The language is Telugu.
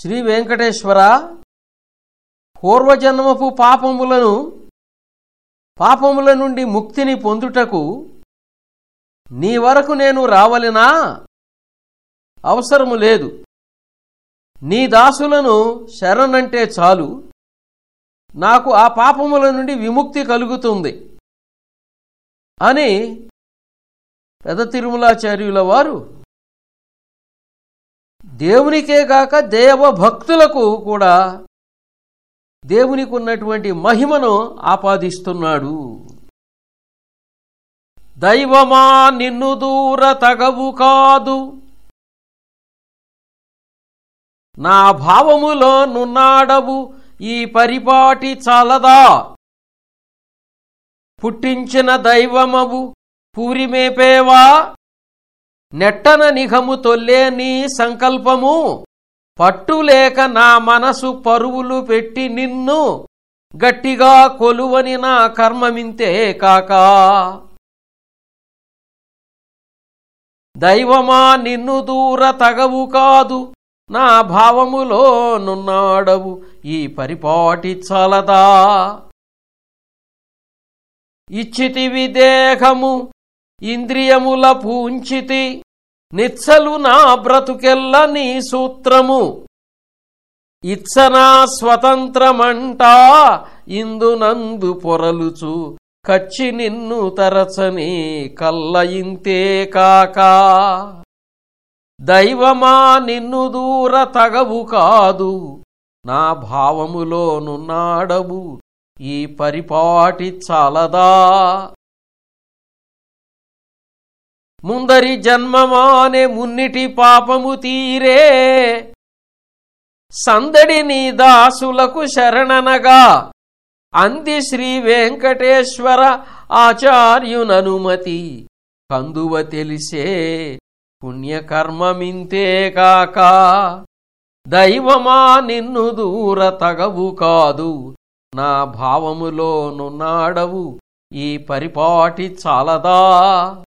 శ్రీ వెంకటేశ్వర పూర్వజన్మపు పాపములను పాపముల నుండి ముక్తిని పొందుటకు నీ వరకు నేను రావలినా? అవసరము లేదు. నీ దాసులను శరణంటే చాలు. నాకు ఆ పాపముల నుండి విముక్తి కలుగుతుంది. అని పెద తిరుమలాచార్యుల వారు దేవునికే కాక దేవభక్తులకు కూడా దేవునికి ఉన్నటువంటి మహిమను ఆపాదిస్తున్నాడు. దైవమా నిన్ను దూర తగవు కాదు. నా భావములో నున్నాడవు ఈ పరిపాటి చాలదా. పుట్టించిన దైవమవు పూరిమేపేవా? నెట్టన నిఘము తొల్లే నీ సంకల్పము. పట్టులేక నా మనసు పరువులు పెట్టి నిన్ను గట్టిగా కొలువని నా కర్మమింతే కాకా. దైవమా నిన్ను దూర తగవు కాదు నా భావములో నున్నాడవు ఈ పరిపాటి చలదా. ఇచ్చితివి దేహము ఇంద్రియముల పూంచితి నిచ్చలు నా బ్రతుకెల్ల నీ సూత్రము. ఇచ్చనా స్వతంత్రమంటా ఇందునందు పొరలుచు కచ్చి నిన్ను తరచని కల్లయింతే కాక. దైవమా నిన్ను దూర తగవు కాదు నా భావములోనున్నాడవు ఈ పరిపాటి చాలదా? ముందరి జన్మమానే మున్నిటి పాపము తీరే. సందడి నీ దాసులకు శరణనగా. అంది శ్రీ వెంకటేశ్వర ఆచార్యుననుమతి. కందువ తెలిసే పుణ్యకర్మమింతేకాక దైవమా నిన్ను దూర తగవు కాదు. నా భావములోనున్నాడవు ఈ పరిపాటి చాలదా?